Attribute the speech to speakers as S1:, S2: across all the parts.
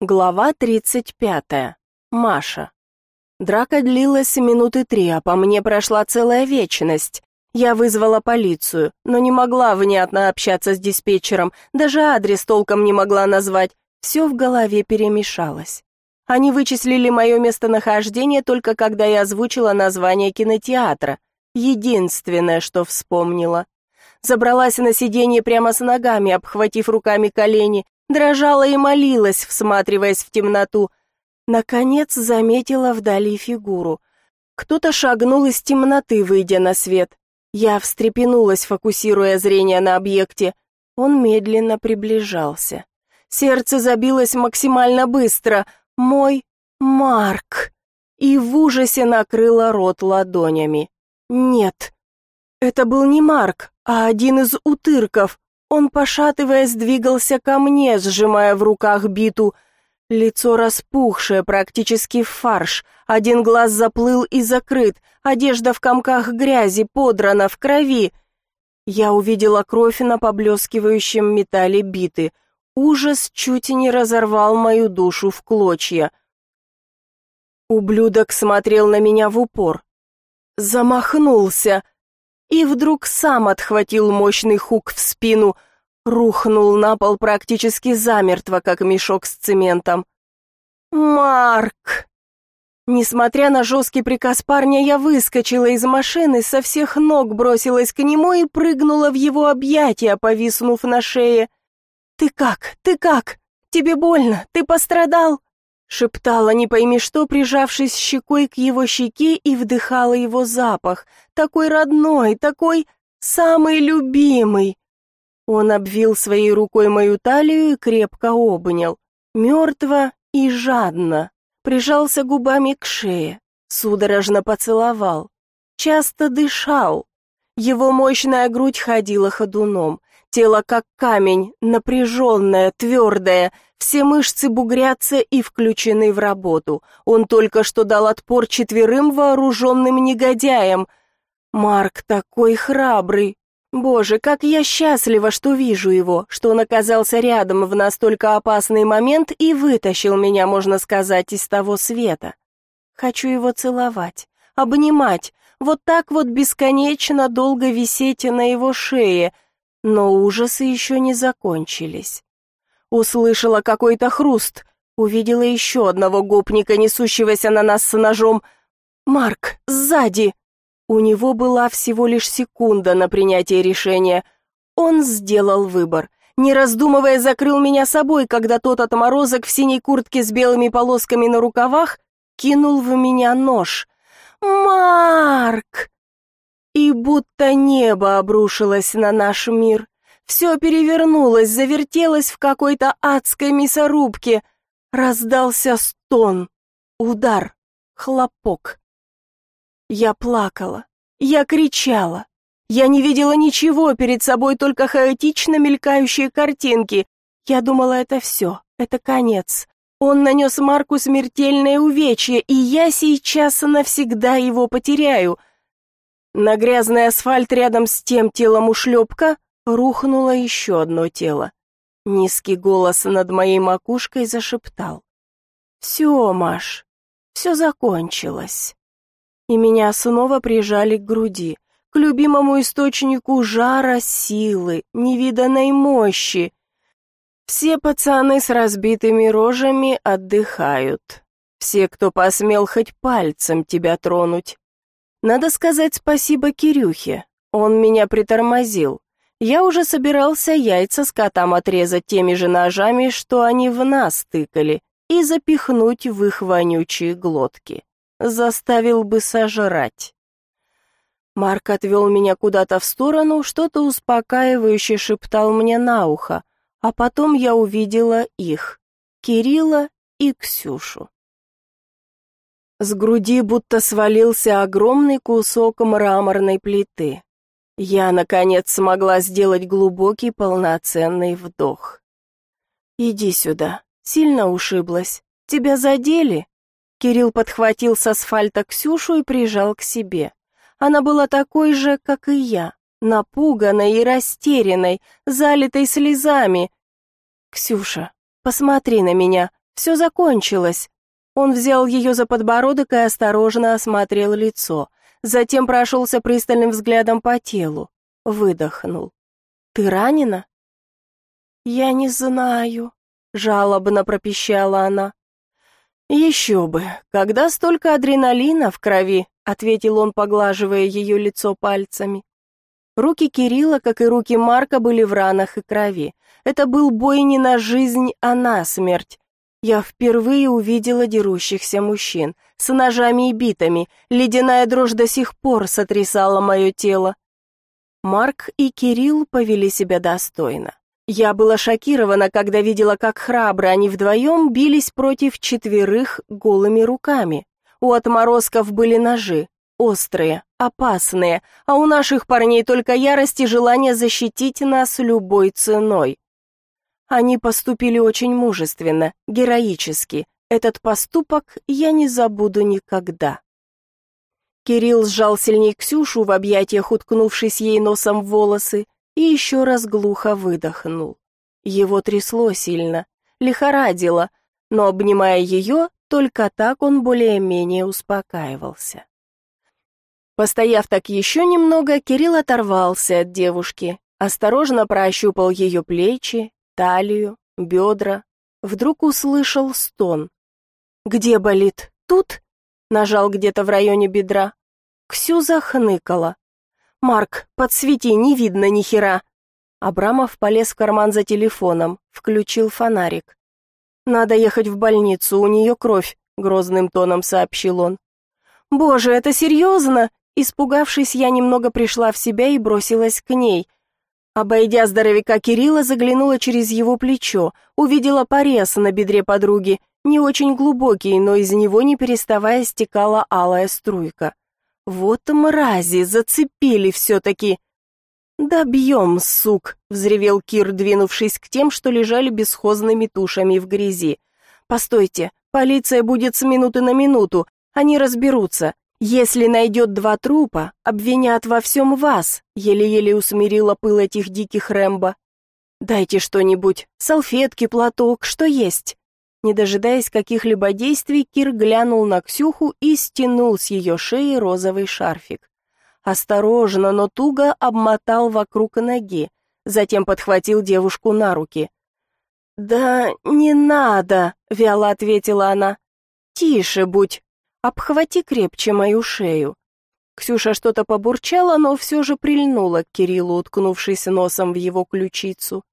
S1: Глава 35. Маша. Драка длилась минуты три, а по мне прошла целая вечность. Я вызвала полицию, но не могла внятно общаться с диспетчером, даже адрес толком не могла назвать. Все в голове перемешалось. Они вычислили мое местонахождение только когда я озвучила название кинотеатра. Единственное, что вспомнила. Забралась на сиденье прямо с ногами, обхватив руками колени, дрожала и молилась, всматриваясь в темноту. Наконец заметила вдали фигуру. Кто-то шагнул из темноты, выйдя на свет. Я встрепенулась, фокусируя зрение на объекте. Он медленно приближался. Сердце забилось максимально быстро. Мой Марк. И в ужасе накрыла рот ладонями. Нет, это был не Марк, а один из утырков. Он, пошатываясь, двигался ко мне, сжимая в руках биту. Лицо распухшее, практически в фарш. Один глаз заплыл и закрыт, одежда в комках грязи, подрана, в крови. Я увидела кровь на поблескивающем металле биты. Ужас чуть не разорвал мою душу в клочья. Ублюдок смотрел на меня в упор. Замахнулся — и вдруг сам отхватил мощный хук в спину, рухнул на пол практически замертво, как мешок с цементом. «Марк!» Несмотря на жесткий приказ парня, я выскочила из машины, со всех ног бросилась к нему и прыгнула в его объятия, повиснув на шее. «Ты как? Ты как? Тебе больно? Ты пострадал?» Шептала, не пойми что, прижавшись щекой к его щеке и вдыхала его запах. Такой родной, такой самый любимый. Он обвил своей рукой мою талию и крепко обнял. Мертво и жадно. Прижался губами к шее. Судорожно поцеловал. Часто дышал. Его мощная грудь ходила ходуном. Тело как камень, напряженное, твердое, все мышцы бугрятся и включены в работу. Он только что дал отпор четверым вооруженным негодяям. Марк такой храбрый. Боже, как я счастлива, что вижу его, что он оказался рядом в настолько опасный момент и вытащил меня, можно сказать, из того света. Хочу его целовать, обнимать, вот так вот бесконечно долго висеть на его шее — но ужасы еще не закончились. Услышала какой-то хруст, увидела еще одного гопника, несущегося на нас с ножом. «Марк, сзади!» У него была всего лишь секунда на принятие решения. Он сделал выбор. Не раздумывая, закрыл меня собой, когда тот отморозок в синей куртке с белыми полосками на рукавах кинул в меня нож. «Марк!» И будто небо обрушилось на наш мир. Все перевернулось, завертелось в какой-то адской мясорубке. Раздался стон, удар, хлопок. Я плакала, я кричала. Я не видела ничего перед собой, только хаотично мелькающие картинки. Я думала, это все, это конец. Он нанес Марку смертельное увечье, и я сейчас навсегда его потеряю. На грязный асфальт рядом с тем телом ушлепка рухнуло еще одно тело. Низкий голос над моей макушкой зашептал. «Все, Маш, все закончилось». И меня снова прижали к груди, к любимому источнику жара, силы, невиданной мощи. Все пацаны с разбитыми рожами отдыхают. Все, кто посмел хоть пальцем тебя тронуть, надо сказать спасибо Кирюхе. Он меня притормозил. Я уже собирался яйца с котам отрезать теми же ножами, что они в нас тыкали, и запихнуть в их вонючие глотки. Заставил бы сожрать. Марк отвел меня куда-то в сторону, что-то успокаивающе шептал мне на ухо, а потом я увидела их, Кирилла и Ксюшу. С груди будто свалился огромный кусок мраморной плиты. Я, наконец, смогла сделать глубокий полноценный вдох. «Иди сюда. Сильно ушиблась. Тебя задели?» Кирилл подхватил с асфальта Ксюшу и прижал к себе. Она была такой же, как и я, напуганной и растерянной, залитой слезами. «Ксюша, посмотри на меня. Все закончилось. Он взял ее за подбородок и осторожно осмотрел лицо. Затем прошелся пристальным взглядом по телу. Выдохнул. «Ты ранена?» «Я не знаю», — жалобно пропищала она. «Еще бы, когда столько адреналина в крови», — ответил он, поглаживая ее лицо пальцами. Руки Кирилла, как и руки Марка, были в ранах и крови. Это был бой не на жизнь, а на смерть. Я впервые увидела дерущихся мужчин с ножами и битами. Ледяная дрожь до сих пор сотрясала мое тело. Марк и Кирилл повели себя достойно. Я была шокирована, когда видела, как храбро они вдвоем бились против четверых голыми руками. У отморозков были ножи, острые, опасные, а у наших парней только ярость и желание защитить нас любой ценой. Они поступили очень мужественно, героически. Этот поступок я не забуду никогда. Кирилл сжал сильней Ксюшу в объятиях, уткнувшись ей носом в волосы, и еще раз глухо выдохнул. Его трясло сильно, лихорадило, но, обнимая ее, только так он более-менее успокаивался. Постояв так еще немного, Кирилл оторвался от девушки, осторожно прощупал ее плечи, талию, бедра. Вдруг услышал стон. «Где болит? Тут?» Нажал где-то в районе бедра. Ксю захныкала. «Марк, подсвети, не видно ни хера!» Абрамов полез в карман за телефоном, включил фонарик. «Надо ехать в больницу, у нее кровь», — грозным тоном сообщил он. «Боже, это серьезно?» Испугавшись, я немного пришла в себя и бросилась к ней. Обойдя здоровяка Кирилла, заглянула через его плечо, увидела порез на бедре подруги, не очень глубокий, но из него не переставая стекала алая струйка. Вот мрази, зацепили все-таки. «Добьем, сук!» — взревел Кир, двинувшись к тем, что лежали бесхозными тушами в грязи. «Постойте, полиция будет с минуты на минуту, они разберутся. Если найдет два трупа, обвинят во всем вас», — еле-еле усмирила пыл этих диких Рэмбо. «Дайте что-нибудь, салфетки, платок, что есть». Не дожидаясь каких-либо действий, Кир глянул на Ксюху и стянул с ее шеи розовый шарфик. Осторожно, но туго обмотал вокруг ноги, затем подхватил девушку на руки. «Да не надо», — вяло ответила она. «Тише будь, обхвати крепче мою шею». Ксюша что-то побурчала, но все же прильнула к Кириллу, уткнувшись носом в его ключицу.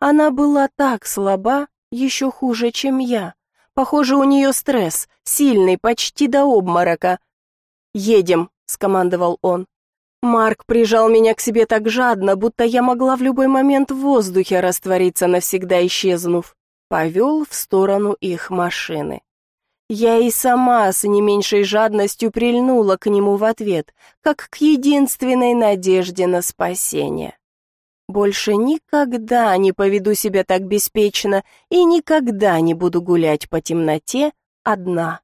S1: Она была так слаба, еще хуже, чем я. Похоже, у нее стресс, сильный, почти до обморока. «Едем», — скомандовал он. Марк прижал меня к себе так жадно, будто я могла в любой момент в воздухе раствориться, навсегда исчезнув. Повел в сторону их машины. Я и сама с не меньшей жадностью прильнула к нему в ответ, как к единственной надежде на спасение. Больше никогда не поведу себя так беспечно и никогда не буду гулять по темноте одна.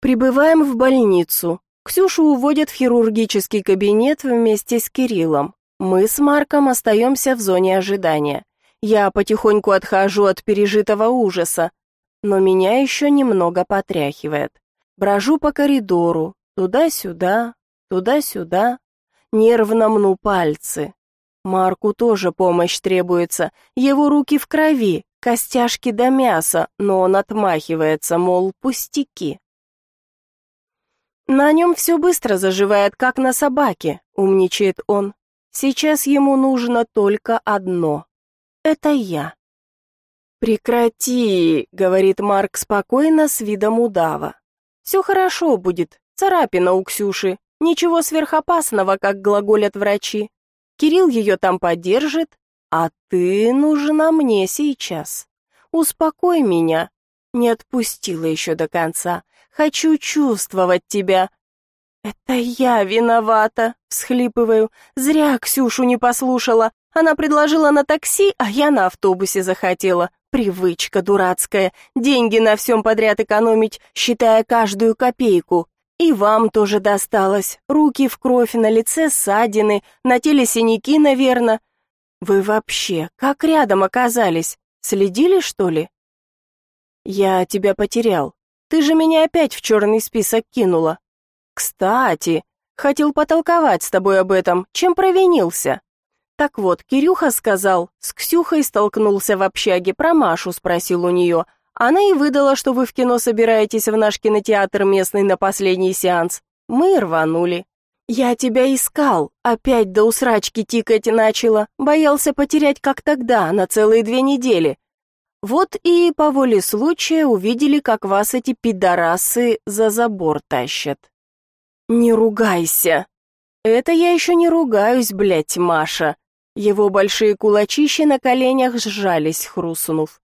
S1: Прибываем в больницу. Ксюшу уводят в хирургический кабинет вместе с Кириллом. Мы с Марком остаемся в зоне ожидания. Я потихоньку отхожу от пережитого ужаса, но меня еще немного потряхивает. Брожу по коридору, туда-сюда, Туда-сюда, нервно мну пальцы. Марку тоже помощь требуется, его руки в крови, костяшки до мяса, но он отмахивается, мол, пустяки. На нем все быстро заживает, как на собаке, умничает он. Сейчас ему нужно только одно. Это я. «Прекрати», — говорит Марк спокойно, с видом удава. «Все хорошо будет, царапина у Ксюши, Ничего сверхопасного, как глаголят врачи. Кирилл ее там поддержит, а ты нужна мне сейчас. Успокой меня. Не отпустила еще до конца. Хочу чувствовать тебя. Это я виновата, всхлипываю. Зря Ксюшу не послушала. Она предложила на такси, а я на автобусе захотела. Привычка дурацкая. Деньги на всем подряд экономить, считая каждую копейку. И вам тоже досталось. Руки в кровь, на лице ссадины, на теле синяки, наверное. Вы вообще как рядом оказались? Следили, что ли? Я тебя потерял. Ты же меня опять в черный список кинула. Кстати, хотел потолковать с тобой об этом, чем провинился. Так вот, Кирюха сказал, с Ксюхой столкнулся в общаге, про Машу спросил у нее. Она и выдала, что вы в кино собираетесь в наш кинотеатр местный на последний сеанс. Мы рванули. «Я тебя искал, опять до усрачки тикать начала, боялся потерять, как тогда, на целые две недели. Вот и по воле случая увидели, как вас эти пидорасы за забор тащат». «Не ругайся!» «Это я еще не ругаюсь, блядь, Маша!» Его большие кулачищи на коленях сжались, хрустнув.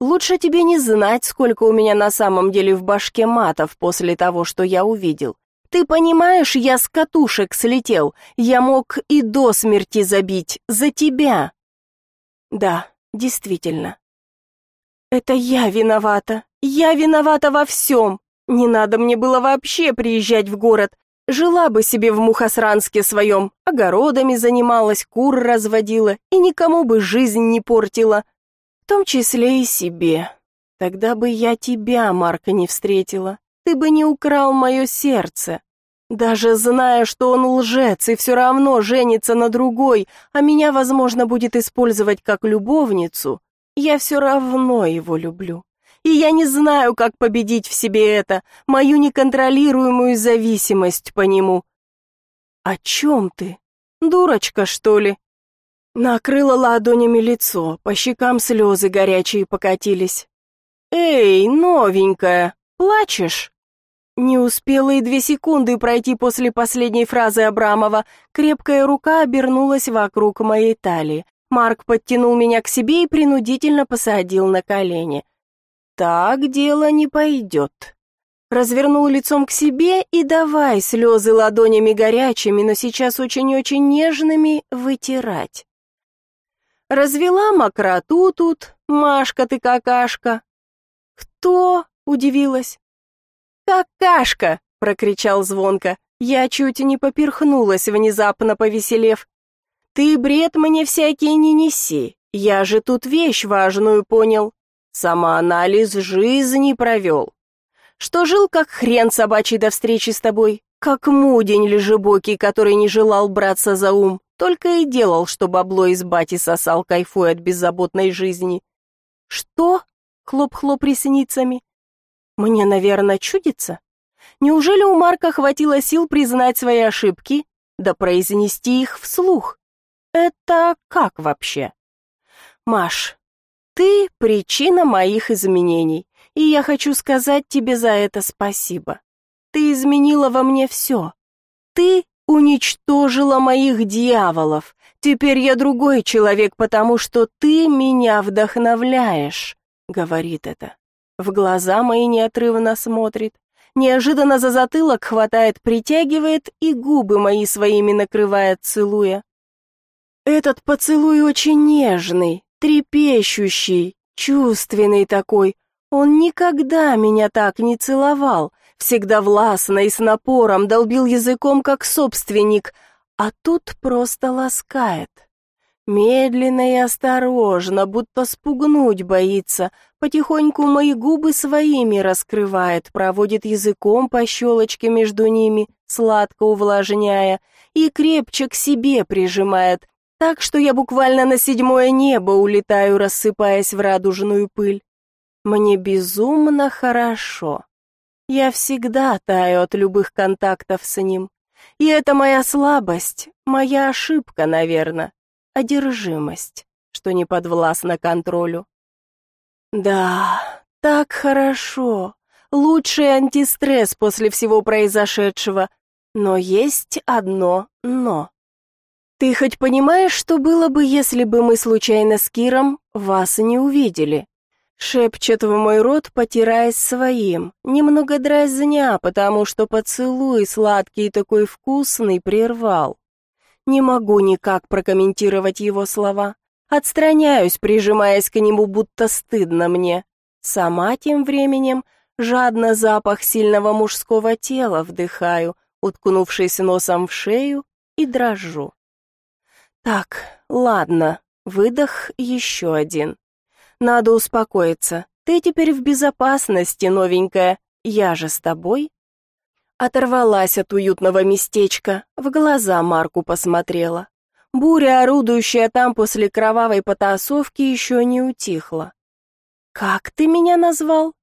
S1: «Лучше тебе не знать, сколько у меня на самом деле в башке матов после того, что я увидел. Ты понимаешь, я с катушек слетел. Я мог и до смерти забить за тебя. Да, действительно. Это я виновата. Я виновата во всем. Не надо мне было вообще приезжать в город. Жила бы себе в Мухосранске своем, огородами занималась, кур разводила и никому бы жизнь не портила. В том числе и себе. Тогда бы я тебя, Марка, не встретила ты бы не украл мое сердце. Даже зная, что он лжец и все равно женится на другой, а меня, возможно, будет использовать как любовницу, я все равно его люблю. И я не знаю, как победить в себе это, мою неконтролируемую зависимость по нему. О чем ты? Дурочка, что ли? Накрыла ладонями лицо, по щекам слезы горячие покатились. Эй, новенькая, плачешь? Не успела и две секунды пройти после последней фразы Абрамова. Крепкая рука обернулась вокруг моей талии. Марк подтянул меня к себе и принудительно посадил на колени. «Так дело не пойдет». Развернул лицом к себе и давай слезы ладонями горячими, но сейчас очень-очень нежными, вытирать. Развела мокроту тут, Машка ты какашка. «Кто?» — удивилась. «Какашка!» — прокричал звонко. Я чуть не поперхнулась, внезапно повеселев. «Ты бред мне всякий не неси, я же тут вещь важную понял. Самоанализ жизни провел. Что жил как хрен собачий до встречи с тобой, как мудень лежебокий, который не желал браться за ум, только и делал, что бабло из бати сосал, кайфуя от беззаботной жизни. Что? Хлоп-хлоп ресницами. Мне, наверное, чудится? Неужели у Марка хватило сил признать свои ошибки, да произнести их вслух? Это как вообще? Маш, ты причина моих изменений, и я хочу сказать тебе за это спасибо. Ты изменила во мне все. Ты уничтожила моих дьяволов. Теперь я другой человек, потому что ты меня вдохновляешь, говорит это. В глаза мои неотрывно смотрит, неожиданно за затылок хватает, притягивает и губы мои своими накрывает, целуя. Этот поцелуй очень нежный, трепещущий, чувственный такой. Он никогда меня так не целовал, всегда властно и с напором долбил языком, как собственник, а тут просто ласкает. Медленно и осторожно, будто спугнуть боится, потихоньку мои губы своими раскрывает, проводит языком по щелочке между ними, сладко увлажняя, и крепче к себе прижимает, так что я буквально на седьмое небо улетаю, рассыпаясь в радужную пыль. Мне безумно хорошо. Я всегда таю от любых контактов с ним. И это моя слабость, моя ошибка, наверное одержимость, что не подвластна контролю. Да, так хорошо. Лучший антистресс после всего произошедшего. Но есть одно «но». Ты хоть понимаешь, что было бы, если бы мы случайно с Киром вас не увидели? Шепчет в мой рот, потираясь своим, немного дразня, потому что поцелуй сладкий и такой вкусный прервал. Не могу никак прокомментировать его слова. Отстраняюсь, прижимаясь к нему, будто стыдно мне. Сама тем временем жадно запах сильного мужского тела вдыхаю, уткнувшись носом в шею и дрожу. Так, ладно, Выдох еще один. Надо успокоиться. Ты теперь в безопасности, новенькая. Я же с тобой. Оторвалась от уютного местечка, в глаза Марку посмотрела. Буря, орудующая там после кровавой потасовки, еще не утихла. «Как ты меня назвал?»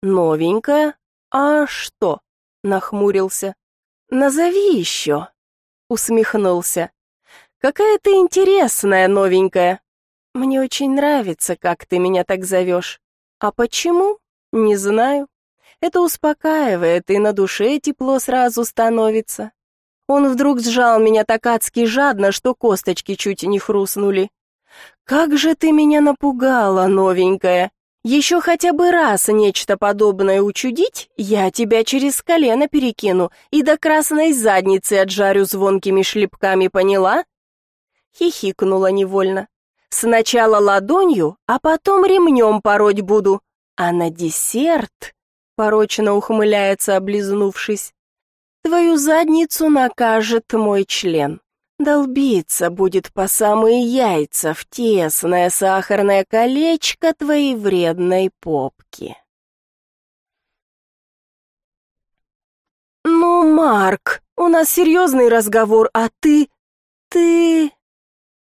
S1: «Новенькая? А что?» — нахмурился. «Назови еще!» — усмехнулся. «Какая ты интересная, новенькая! Мне очень нравится, как ты меня так зовешь. А почему? Не знаю. Это успокаивает, и на душе тепло сразу становится. Он вдруг сжал меня так адски жадно, что косточки чуть не хрустнули. «Как же ты меня напугала, новенькая! Еще хотя бы раз нечто подобное учудить, я тебя через колено перекину и до красной задницы отжарю звонкими шлепками, поняла?» Хихикнула невольно. «Сначала ладонью, а потом ремнем пороть буду, а на десерт...» Порочно ухмыляется, облизнувшись. «Твою задницу накажет мой член. Долбиться будет по самые яйца в тесное сахарное колечко твоей вредной попки». «Ну, Марк, у нас серьезный разговор, а ты... ты...»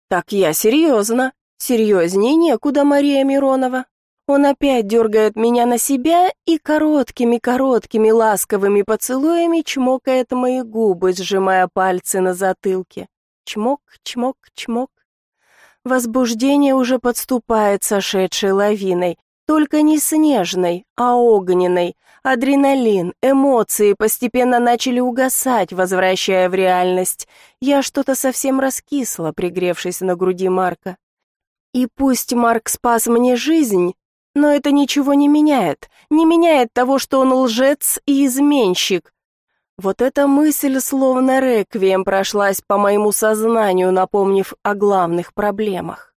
S1: «Так я серьезно. Серьезней некуда, Мария Миронова. Он опять дергает меня на себя и короткими-короткими ласковыми поцелуями чмокает мои губы, сжимая пальцы на затылке. Чмок, чмок, чмок. Возбуждение уже подступает сошедшей лавиной, только не снежной, а огненной. Адреналин, эмоции постепенно начали угасать, возвращая в реальность. Я что-то совсем раскисла, пригревшись на груди Марка. И пусть Марк спас мне жизнь, но это ничего не меняет, не меняет того, что он лжец и изменщик. Вот эта мысль словно реквием прошлась по моему сознанию, напомнив о главных проблемах.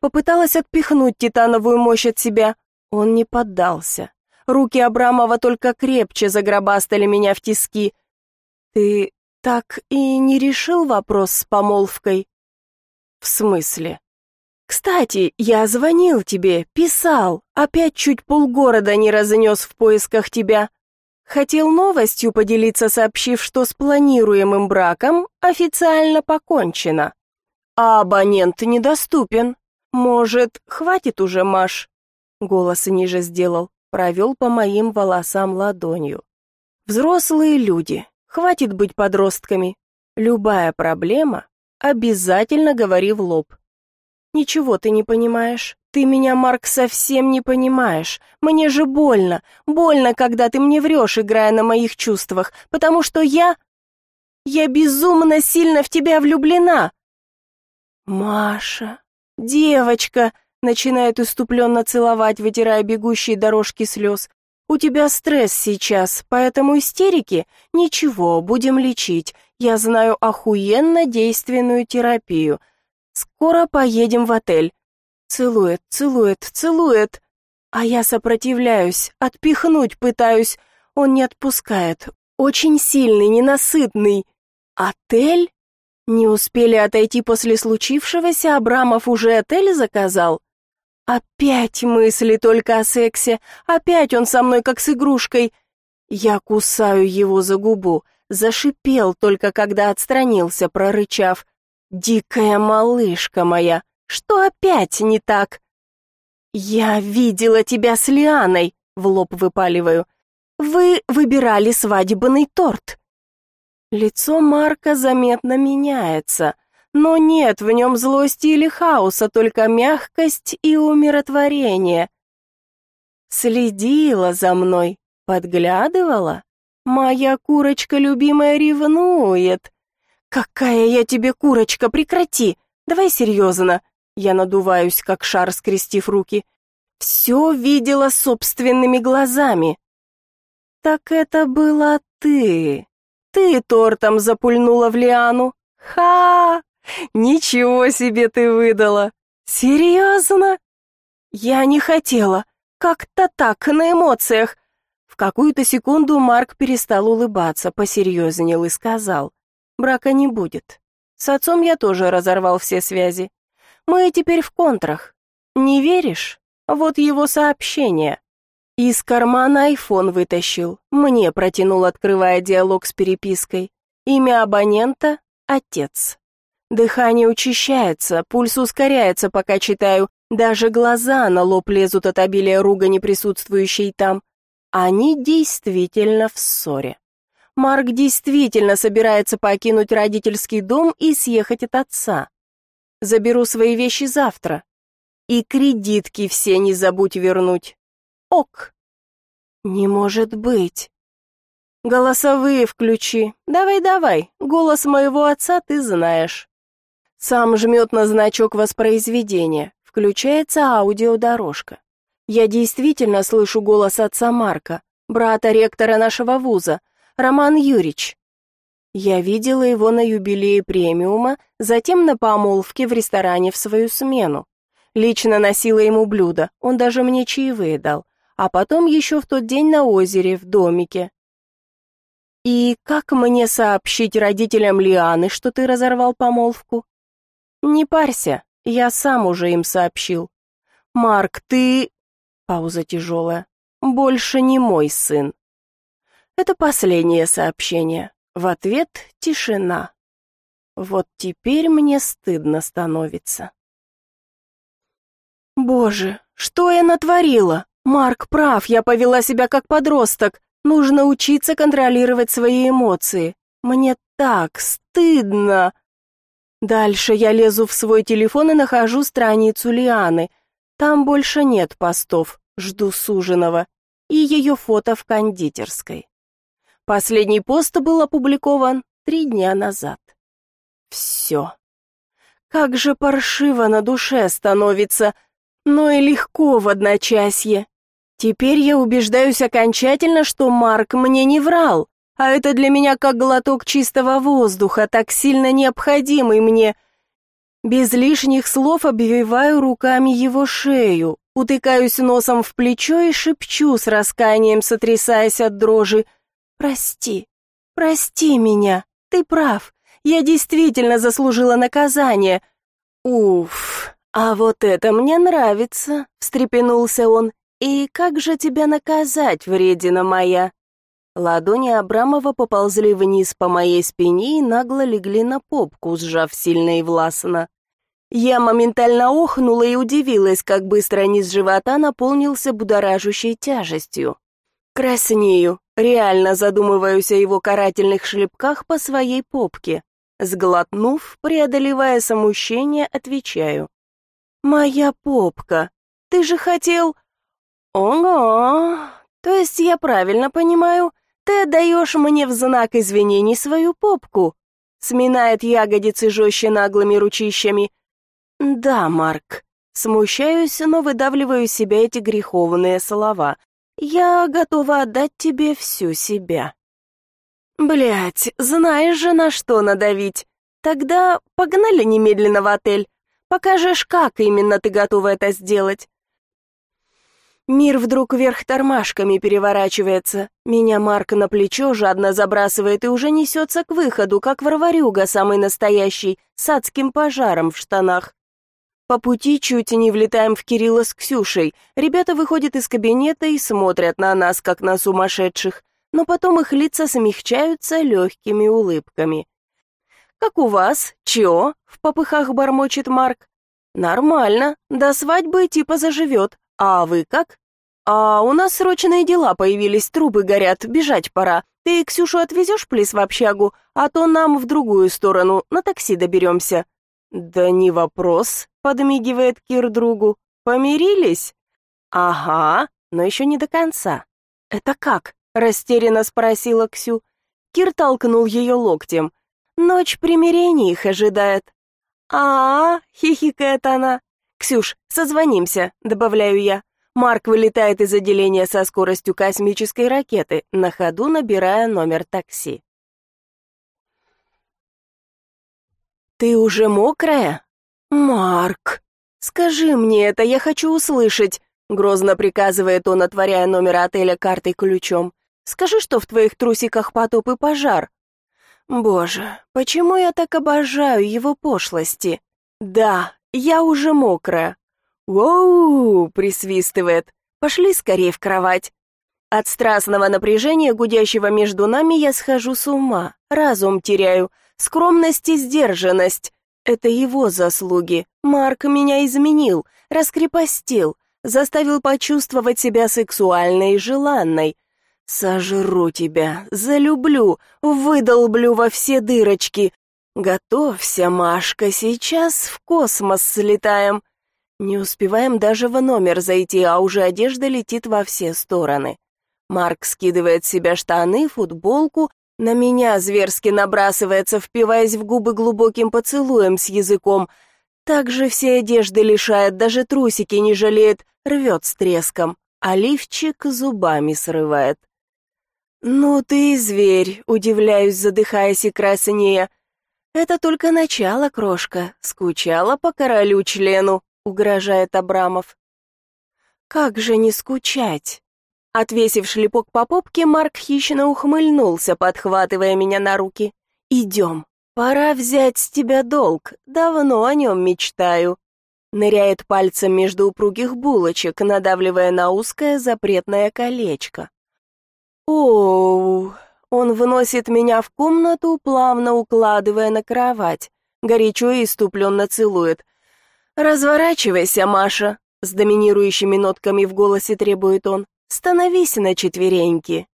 S1: Попыталась отпихнуть титановую мощь от себя, он не поддался. Руки Абрамова только крепче загробастали меня в тиски. «Ты так и не решил вопрос с помолвкой?» «В смысле?» «Кстати, я звонил тебе, писал, опять чуть полгорода не разнес в поисках тебя. Хотел новостью поделиться, сообщив, что с планируемым браком официально покончено. А абонент недоступен. Может, хватит уже, Маш?» Голос ниже сделал, провел по моим волосам ладонью. «Взрослые люди, хватит быть подростками. Любая проблема обязательно говори в лоб. Ничего ты не понимаешь. Ты меня, Марк, совсем не понимаешь. Мне же больно. Больно, когда ты мне врешь, играя на моих чувствах, потому что я... Я безумно сильно в тебя влюблена. Маша, девочка, начинает иступленно целовать, вытирая бегущие дорожки слез. У тебя стресс сейчас, поэтому истерики? Ничего, будем лечить. Я знаю охуенно действенную терапию. Скоро поедем в отель. Целует, целует, целует. А я сопротивляюсь, отпихнуть пытаюсь. Он не отпускает. Очень сильный, ненасытный. Отель? Не успели отойти после случившегося, Абрамов уже отель заказал? Опять мысли только о сексе. Опять он со мной как с игрушкой. Я кусаю его за губу. Зашипел только когда отстранился, прорычав: «Дикая малышка моя, что опять не так?» «Я видела тебя с Лианой», — в лоб выпаливаю. «Вы выбирали свадебный торт». Лицо Марка заметно меняется, но нет в нем злости или хаоса, только мягкость и умиротворение. Следила за мной, подглядывала. Моя курочка любимая ревнует. «Какая я тебе курочка, прекрати! Давай серьезно!» Я надуваюсь, как шар, скрестив руки. «Все видела собственными глазами!» «Так это была ты! Ты тортом запульнула в Лиану! Ха! Ничего себе ты выдала! Серьезно?» «Я не хотела! Как-то так, на эмоциях!» В какую-то секунду Марк перестал улыбаться, посерьезнел и сказал. Брака не будет. С отцом я тоже разорвал все связи. Мы теперь в контрах. Не веришь? Вот его сообщение. Из кармана айфон вытащил. Мне протянул, открывая диалог с перепиской. Имя абонента — отец. Дыхание учащается, пульс ускоряется, пока читаю. Даже глаза на лоб лезут от обилия ругани, присутствующей там. Они действительно в ссоре. Марк действительно собирается покинуть родительский дом и съехать от отца. Заберу свои вещи завтра. И кредитки все не забудь вернуть. Ок. Не может быть. Голосовые включи. Давай-давай, голос моего отца ты знаешь. Сам жмет на значок воспроизведения. Включается аудиодорожка. Я действительно слышу голос отца Марка, брата ректора нашего вуза, Роман Юрьевич. Я видела его на юбилее премиума, затем на помолвке в ресторане в свою смену. Лично носила ему блюдо, он даже мне чаевые дал, а потом еще в тот день на озере, в домике. И как мне сообщить родителям Лианы, что ты разорвал помолвку? Не парься, я сам уже им сообщил. Марк, ты Пауза тяжелая. «Больше не мой сын». Это последнее сообщение. В ответ тишина. Вот теперь мне стыдно становится. Боже, что я натворила? Марк прав, я повела себя как подросток. Нужно учиться контролировать свои эмоции. Мне так стыдно. Дальше я лезу в свой телефон и нахожу страницу Лианы. Там больше нет постов, жду суженого, и ее фото в кондитерской. Последний пост был опубликован три дня назад. Все. Как же паршиво на душе становится, но и легко в одночасье. Теперь я убеждаюсь окончательно, что Марк мне не врал, а это для меня как глоток чистого воздуха, так сильно необходимый мне – без лишних слов обвиваю руками его шею, утыкаюсь носом в плечо и шепчу с расканием, сотрясаясь от дрожи. «Прости, прости меня, ты прав, я действительно заслужила наказание». «Уф, а вот это мне нравится», — встрепенулся он. «И как же тебя наказать, вредина моя?» Ладони Абрамова поползли вниз по моей спине и нагло легли на попку, сжав сильно и властно. Я моментально охнула и удивилась, как быстро низ живота наполнился будоражущей тяжестью. Краснею, реально задумываюсь о его карательных шлепках по своей попке. Сглотнув, преодолевая смущение, отвечаю. «Моя попка, ты же хотел...» «Ого! То есть я правильно понимаю, ты отдаешь мне в знак извинений свою попку?» Сминает ягодицы жестче наглыми ручищами. «Да, Марк». Смущаюсь, но выдавливаю из себя эти греховные слова. «Я готова отдать тебе всю себя». Блять, знаешь же, на что надавить. Тогда погнали немедленно в отель. Покажешь, как именно ты готова это сделать. Мир вдруг вверх тормашками переворачивается. Меня Марк на плечо жадно забрасывает и уже несется к выходу, как варварюга самый настоящий, с адским пожаром в штанах. По пути чуть не влетаем в Кирилла с Ксюшей. Ребята выходят из кабинета и смотрят на нас, как на сумасшедших, но потом их лица смягчаются легкими улыбками. «Как у вас? Чё?» — в попыхах бормочет Марк. «Нормально. До свадьбы типа заживет. «А вы как?» «А у нас срочные дела появились, трубы горят, бежать пора. Ты Ксюшу отвезешь, плес, в общагу, а то нам в другую сторону, на такси доберемся». «Да не вопрос», — подмигивает Кир другу. «Помирились?» «Ага, но еще не до конца». «Это как?» — растерянно спросила Ксю. Кир толкнул ее локтем. «Ночь примирения их ожидает». «А-а-а!» — хихикает она. «Ксюш, созвонимся», — добавляю я. Марк вылетает из отделения со скоростью космической ракеты, на ходу набирая номер такси. «Ты уже мокрая?» «Марк, скажи мне это, я хочу услышать», — грозно приказывает он, отворяя номер отеля картой-ключом. «Скажи, что в твоих трусиках потоп и пожар». «Боже, почему я так обожаю его пошлости?» Да, Я уже мокрая. «Воу!» — присвистывает. «Пошли скорее в кровать». От страстного напряжения, гудящего между нами, я схожу с ума, разум теряю, скромность и сдержанность. Это его заслуги. Марк меня изменил, раскрепостил, заставил почувствовать себя сексуальной и желанной. Сожру тебя, залюблю, выдолблю во все дырочки. Готовься, Машка, сейчас в космос слетаем. Не успеваем даже в номер зайти, а уже одежда летит во все стороны. Марк скидывает с себя штаны, футболку, на меня зверски набрасывается, впиваясь в губы глубоким поцелуем с языком. Также все одежды лишает, даже трусики не жалеет, рвет с треском, а лифчик зубами срывает. «Ну ты и зверь», — удивляюсь, задыхаясь и краснея. «Это только начало, крошка. Скучала по королю-члену», — угрожает Абрамов. «Как же не скучать?» Отвесив шлепок по попке, Марк хищно ухмыльнулся, подхватывая меня на руки. «Идем. Пора взять с тебя долг. Давно о нем мечтаю». Ныряет пальцем между упругих булочек, надавливая на узкое запретное колечко. Оу, он выносит меня в комнату, плавно укладывая на кровать. Горячо и иступленно целует. «Разворачивайся, Маша», — с доминирующими нотками в голосе требует он. «Становись на четвереньки».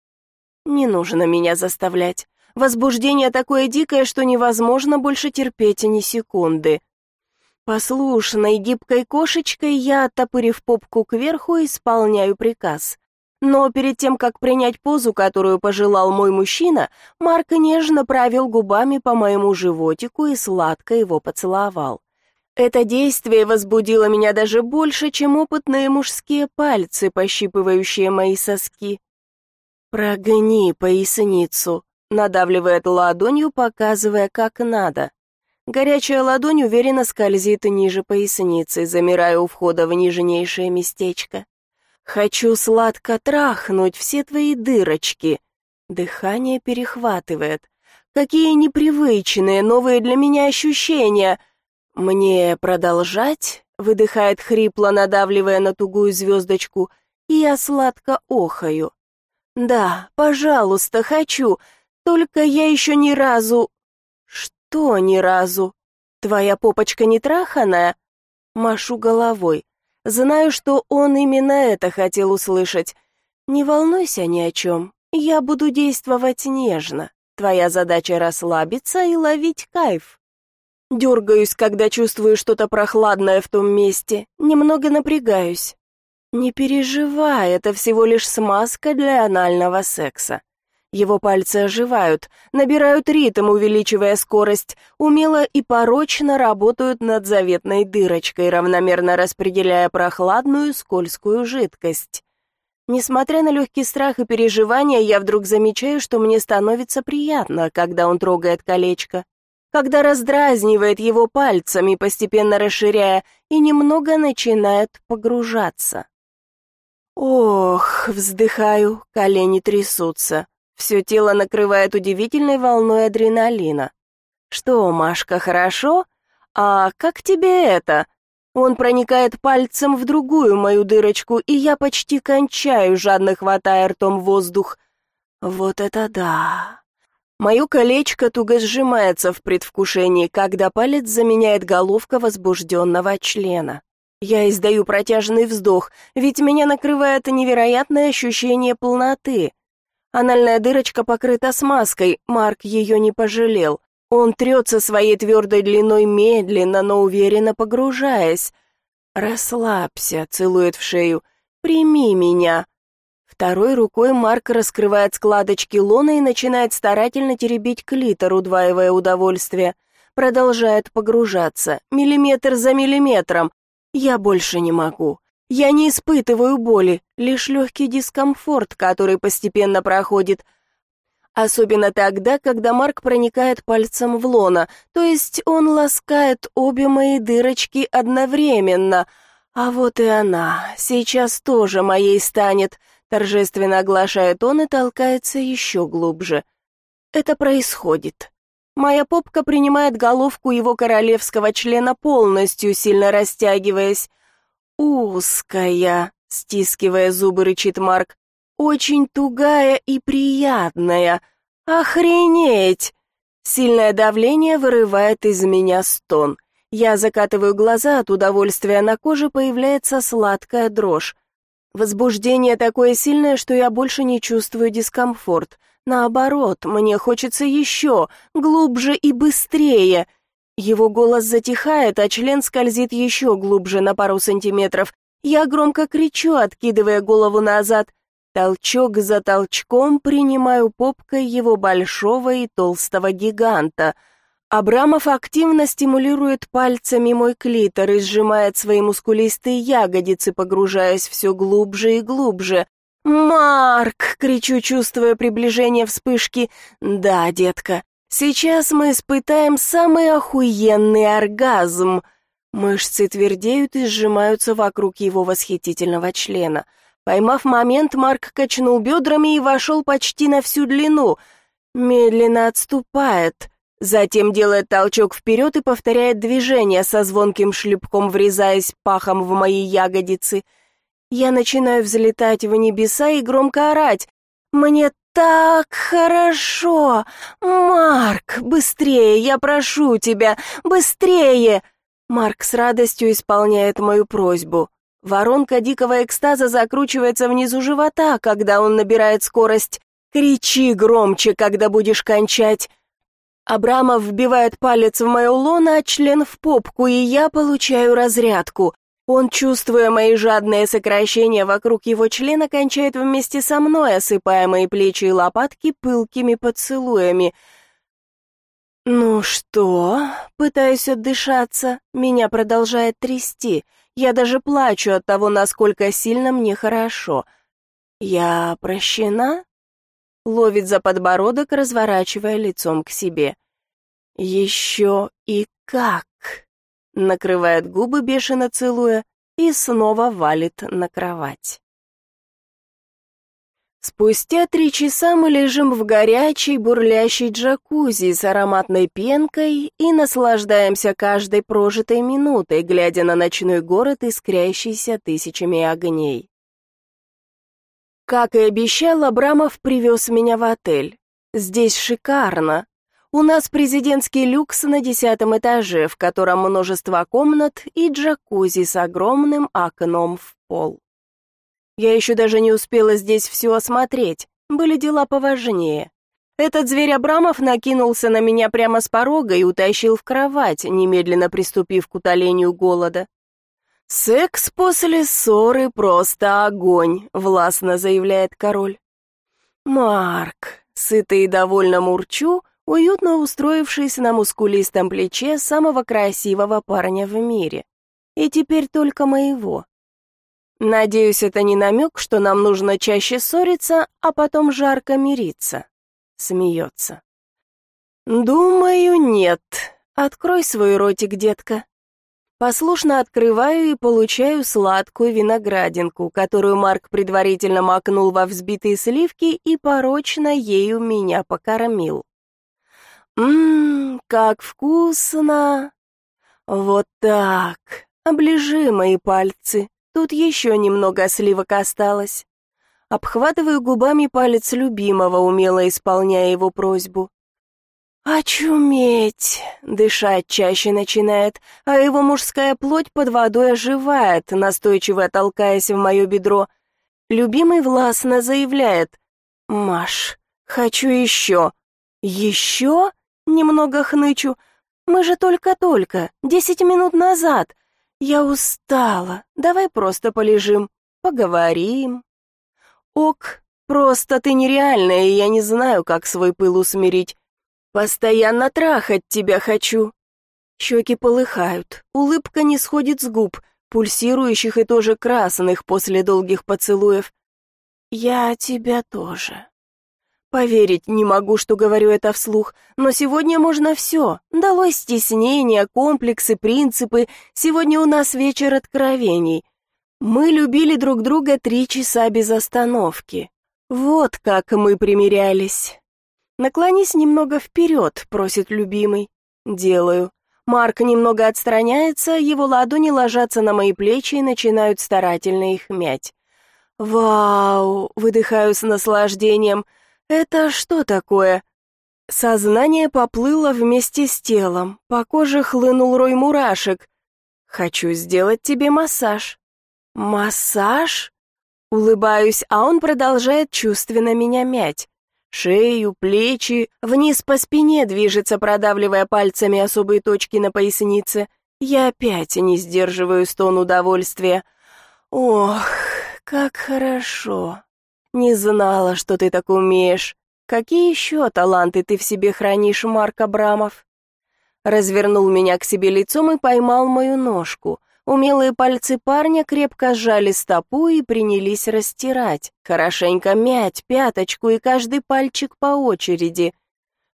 S1: Не нужно меня заставлять. Возбуждение такое дикое, что невозможно больше терпеть ни секунды. Послушной гибкой кошечкой я, оттопырив попку кверху, исполняю приказ. Но перед тем, как принять позу, которую пожелал мой мужчина, Марк нежно провел губами по моему животику и сладко его поцеловал. Это действие возбудило меня даже больше, чем опытные мужские пальцы, пощипывающие мои соски. «Прогни поясницу», — надавливает ладонью, показывая, как надо. Горячая ладонь уверенно скользит ниже поясницы, замирая у входа в нижнейшее местечко. Хочу сладко трахнуть все твои дырочки. Дыхание перехватывает. Какие непривычные, новые для меня ощущения. Мне продолжать? Выдыхает хрипло, надавливая на тугую звездочку, и я сладко охаю. Да, пожалуйста, хочу, только я еще ни разу... Что ни разу? Твоя попочка не траханая? Машу головой. Знаю, что он именно это хотел услышать. Не волнуйся ни о чем. Я буду действовать нежно. Твоя задача расслабиться и ловить кайф. Дергаюсь, когда чувствую что-то прохладное в том месте. Немного напрягаюсь. Не переживай, это всего лишь смазка для анального секса. Его пальцы оживают, набирают ритм, увеличивая скорость, умело и порочно работают над заветной дырочкой, равномерно распределяя прохладную скользкую жидкость. Несмотря на легкий страх и переживания, я вдруг замечаю, что мне становится приятно, когда он трогает колечко, когда раздразнивает его пальцами, постепенно расширяя, и немного начинает погружаться. Ох, вздыхаю, колени трясутся. Все тело накрывает удивительной волной адреналина. «Что, Машка, хорошо? А как тебе это?» Он проникает пальцем в другую мою дырочку, и я почти кончаю, жадно хватая ртом воздух. Вот это да! Мое колечко туго сжимается в предвкушении, когда палец заменяет головка возбужденного члена. Я издаю протяжный вздох, ведь меня накрывает невероятное ощущение полноты. Анальная дырочка покрыта смазкой, Марк ее не пожалел. Он трется своей твердой длиной медленно, но уверенно погружаясь. «Расслабься», — целует в шею, — «прими меня». Второй рукой Марк раскрывает складочки лона и начинает старательно теребить клитор, удваивая удовольствие. Продолжает погружаться, миллиметр за миллиметром. Я больше не могу. Я не испытываю боли, лишь легкий дискомфорт, который постепенно проходит. Особенно тогда, когда Марк проникает пальцем в лона, то есть он ласкает обе мои дырочки одновременно. А вот и она, сейчас тоже моей станет, торжественно оглашает он и толкается еще глубже. Это происходит. Моя попка принимает головку его королевского члена полностью, сильно растягиваясь. «Узкая», — стискивая зубы, рычит Марк, — «очень тугая и приятная. Охренеть!» Сильное давление вырывает из меня стон. Я закатываю глаза от удовольствия, на коже появляется сладкая дрожь. Возбуждение такое сильное, что я больше не чувствую дискомфорт. Наоборот, мне хочется еще, глубже и быстрее. Его голос затихает, а член скользит еще глубже на пару сантиметров. Я громко кричу, откидывая голову назад. Толчок за толчком принимаю попкой его большого и толстого гиганта. Абрамов активно стимулирует пальцами мой клитор и сжимает свои мускулистые ягодицы, погружаясь все глубже и глубже. «Марк!» — кричу, чувствуя приближение вспышки. «Да, детка, сейчас мы испытаем самый охуенный оргазм!» Мышцы твердеют и сжимаются вокруг его восхитительного члена — Поймав момент, Марк качнул бедрами и вошел почти на всю длину. Медленно отступает, затем делает толчок вперед и повторяет движение со звонким шлепком, врезаясь пахом в мои ягодицы. Я начинаю взлетать в небеса и громко орать. «Мне так хорошо! Марк, быстрее, я прошу тебя, быстрее!» Марк с радостью исполняет мою просьбу. Воронка дикого экстаза закручивается внизу живота, когда он набирает скорость. «Кричи громче, когда будешь кончать!» Абрамов вбивает палец в мою лоно, а член в попку, и я получаю разрядку. Он, чувствуя мои жадные сокращения вокруг его члена, кончает вместе со мной, осыпая мои плечи и лопатки пылкими поцелуями. «Ну что?» — пытаюсь отдышаться, меня продолжает трясти — я даже плачу от того, насколько сильно мне хорошо. Я прощена? Ловит за подбородок, разворачивая лицом к себе. Еще и как? Накрывает губы, бешено целуя, и снова валит на кровать. Спустя три часа мы лежим в горячей, бурлящей джакузи с ароматной пенкой и наслаждаемся каждой прожитой минутой, глядя на ночной город, искрящийся тысячами огней. Как и обещал, Абрамов привез меня в отель. Здесь шикарно. У нас президентский люкс на десятом этаже, в котором множество комнат и джакузи с огромным окном в пол. Я еще даже не успела здесь все осмотреть, были дела поважнее. Этот зверь Абрамов накинулся на меня прямо с порога и утащил в кровать, немедленно приступив к утолению голода. «Секс после ссоры просто огонь», — властно заявляет король. «Марк», — сытый и довольно мурчу, уютно устроившись на мускулистом плече самого красивого парня в мире. И теперь только моего. Надеюсь, это не намек, что нам нужно чаще ссориться, а потом жарко мириться. Смеется. Думаю, нет. Открой свой ротик, детка. Послушно открываю и получаю сладкую виноградинку, которую Марк предварительно макнул во взбитые сливки и порочно ею меня покормил. Ммм, как вкусно! Вот так, оближи мои пальцы. Тут еще немного сливок осталось. Обхватываю губами палец любимого, умело исполняя его просьбу. «Очуметь!» — дышать чаще начинает, а его мужская плоть под водой оживает, настойчиво толкаясь в мое бедро. Любимый властно заявляет. «Маш, хочу еще!» «Еще?» — немного хнычу. «Мы же только-только, десять минут назад!» «Я устала. Давай просто полежим, поговорим». «Ок, просто ты нереальная, и я не знаю, как свой пыл усмирить. Постоянно трахать тебя хочу». Щеки полыхают, улыбка не сходит с губ, пульсирующих и тоже красных после долгих поцелуев. «Я тебя тоже». Поверить не могу, что говорю это вслух, но сегодня можно все. Далось стеснение, комплексы, принципы. Сегодня у нас вечер откровений. Мы любили друг друга три часа без остановки. Вот как мы примирялись. «Наклонись немного вперед», — просит любимый. Делаю. Марк немного отстраняется, его ладони ложатся на мои плечи и начинают старательно их мять. «Вау!» — выдыхаю с наслаждением. «Это что такое?» Сознание поплыло вместе с телом, по коже хлынул рой мурашек. «Хочу сделать тебе массаж». «Массаж?» Улыбаюсь, а он продолжает чувственно меня мять. Шею, плечи, вниз по спине движется, продавливая пальцами особые точки на пояснице. Я опять не сдерживаю стон удовольствия. Ох, как хорошо. Не знала, что ты так умеешь. Какие еще таланты ты в себе хранишь, Марк Абрамов? Развернул меня к себе лицом и поймал мою ножку. Умелые пальцы парня крепко сжали стопу и принялись растирать, хорошенько мять пяточку и каждый пальчик по очереди.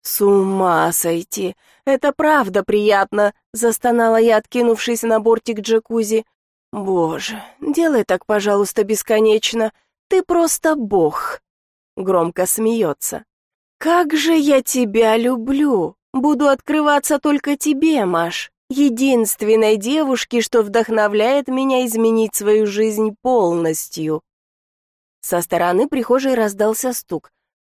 S1: «С ума сойти! Это правда приятно!» — застонала я, откинувшись на бортик джакузи. «Боже, делай так, пожалуйста, бесконечно. Ты просто бог!» Громко смеется. «Как же я тебя люблю! Буду открываться только тебе, Маш!» единственной девушки, что вдохновляет меня изменить свою жизнь полностью. Со стороны прихожей раздался стук.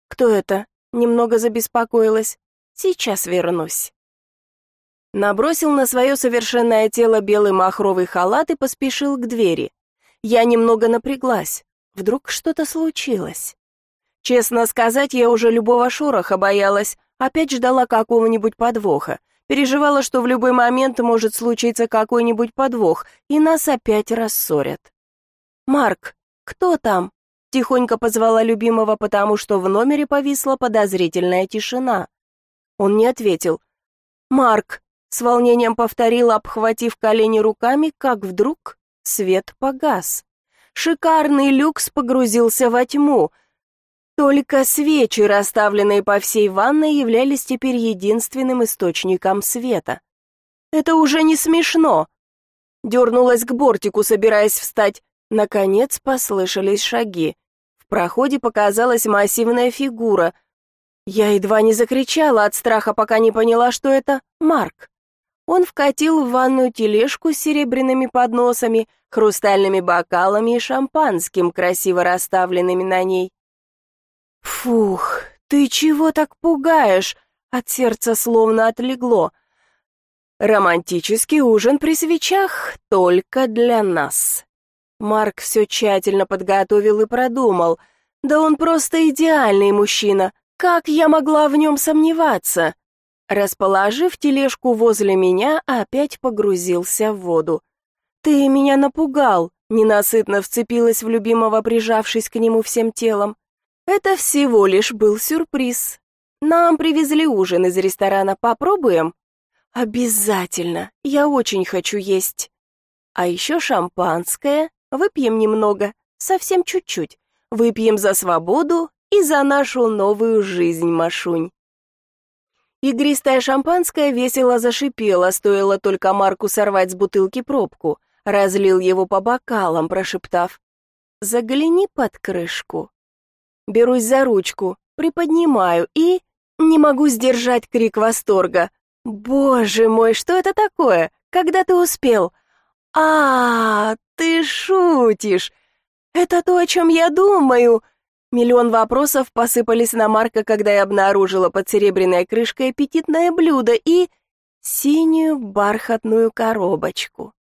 S1: «Кто это?» Немного забеспокоилась. «Сейчас вернусь». Набросил на свое совершенное тело белый махровый халат и поспешил к двери. Я немного напряглась. Вдруг что-то случилось. Честно сказать, я уже любого шороха боялась, опять ждала какого-нибудь подвоха. Переживала, что в любой момент может случиться какой-нибудь подвох, и нас опять рассорят. «Марк, кто там?» Тихонько позвала любимого, потому что в номере повисла подозрительная тишина. Он не ответил. «Марк!» — с волнением повторила, обхватив колени руками, как вдруг свет погас. Шикарный люкс погрузился во тьму, только свечи, расставленные по всей ванной, являлись теперь единственным источником света. «Это уже не смешно!» Дернулась к бортику, собираясь встать. Наконец послышались шаги. В проходе показалась массивная фигура. Я едва не закричала от страха, пока не поняла, что это Марк. Он вкатил в ванную тележку с серебряными подносами, хрустальными бокалами и шампанским, красиво расставленными на ней. Фух, ты чего так пугаешь? От сердца словно отлегло. Романтический ужин при свечах только для нас. Марк все тщательно подготовил и продумал. Да он просто идеальный мужчина. Как я могла в нем сомневаться? Расположив тележку возле меня, опять погрузился в воду. «Ты меня напугал», — ненасытно вцепилась в любимого, прижавшись к нему всем телом. Это всего лишь был сюрприз. Нам привезли ужин из ресторана, попробуем? Обязательно, я очень хочу есть. А еще шампанское, выпьем немного, совсем чуть-чуть. Выпьем за свободу и за нашу новую жизнь, Машунь. Игристое шампанское весело зашипело, стоило только Марку сорвать с бутылки пробку. Разлил его по бокалам, прошептав «Загляни под крышку». Берусь за ручку, приподнимаю и... Не могу сдержать крик восторга. «Боже мой, что это такое? Когда ты успел?» «А, ты шутишь! Это то, о чем я думаю!» Миллион вопросов посыпались на Марка, когда я обнаружила под серебряной крышкой аппетитное блюдо и... синюю бархатную коробочку.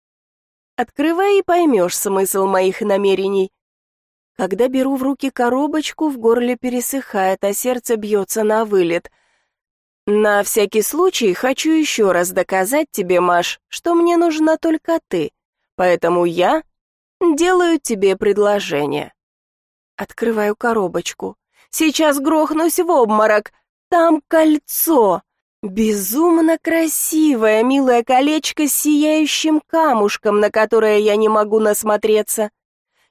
S1: Открывай и поймешь смысл моих намерений. Когда беру в руки коробочку, в горле пересыхает, а сердце бьется на вылет. На всякий случай хочу еще раз доказать тебе, Маш, что мне нужна только ты. Поэтому я делаю тебе предложение. Открываю коробочку. Сейчас грохнусь в обморок. Там кольцо. Безумно красивое, милое колечко с сияющим камушком, на которое я не могу насмотреться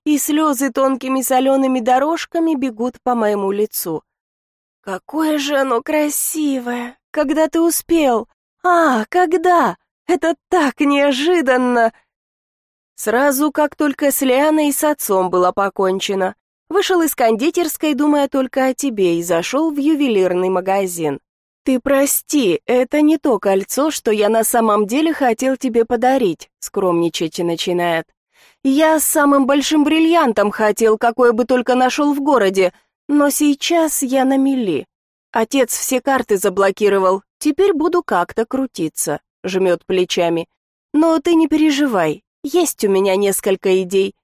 S1: и слезы тонкими солеными дорожками бегут по моему лицу. «Какое же оно красивое! Когда ты успел? А, когда? Это так неожиданно!» Сразу, как только с Лианой и с отцом было покончено. Вышел из кондитерской, думая только о тебе, и зашел в ювелирный магазин. «Ты прости, это не то кольцо, что я на самом деле хотел тебе подарить», — скромничать начинает. «Я с самым большим бриллиантом хотел, какой бы только нашел в городе, но сейчас я на мели. Отец все карты заблокировал, теперь буду как-то крутиться», — жмет плечами. «Но ты не переживай, есть у меня несколько идей.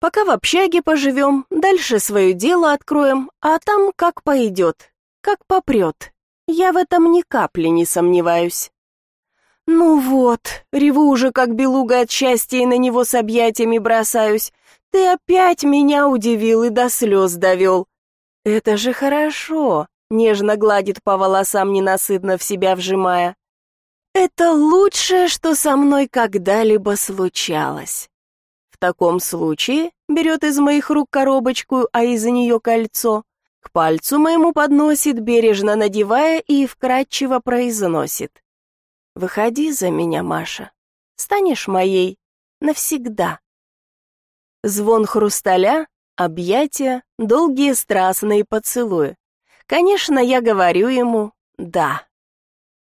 S1: Пока в общаге поживем, дальше свое дело откроем, а там как пойдет, как попрет. Я в этом ни капли не сомневаюсь. Ну вот, реву уже как белуга от счастья и на него с объятиями бросаюсь. Ты опять меня удивил и до слез довел. Это же хорошо, нежно гладит по волосам, ненасытно в себя вжимая. Это лучшее, что со мной когда-либо случалось. В таком случае берет из моих рук коробочку, а из нее кольцо, к пальцу моему подносит, бережно надевая и вкратчиво произносит. «Выходи за меня, Маша, станешь моей навсегда». Звон хрусталя, объятия, долгие страстные поцелуи. Конечно, я говорю ему «да».